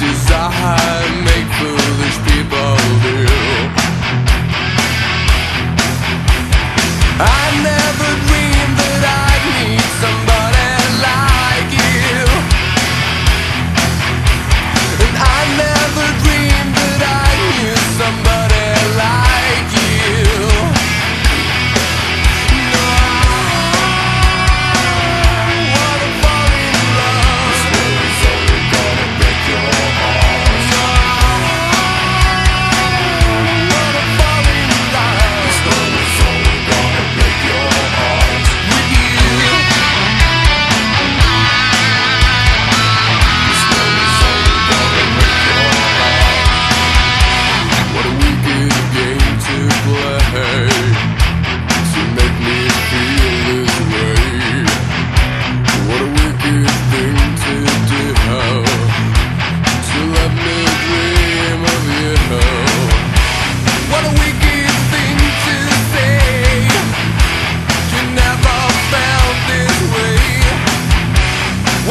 desire make foolish people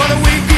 the week.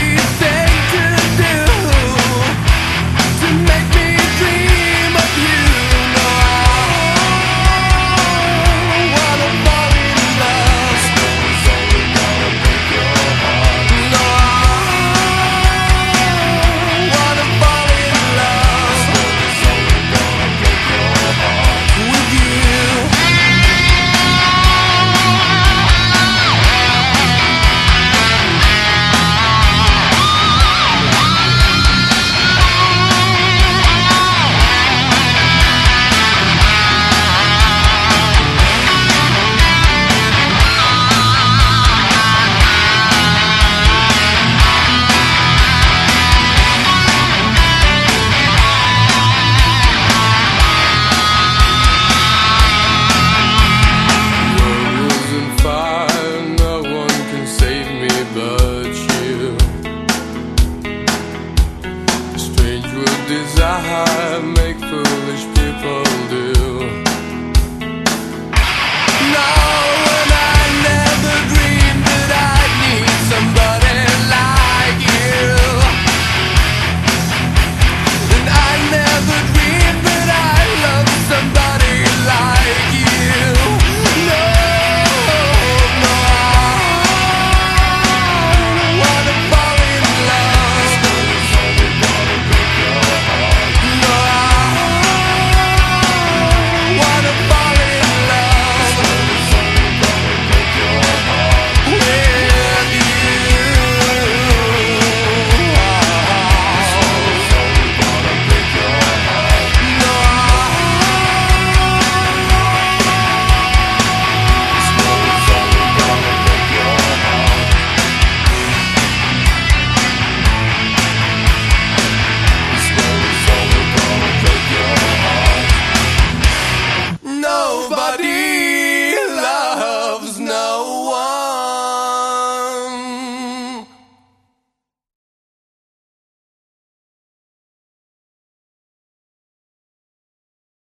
nobody.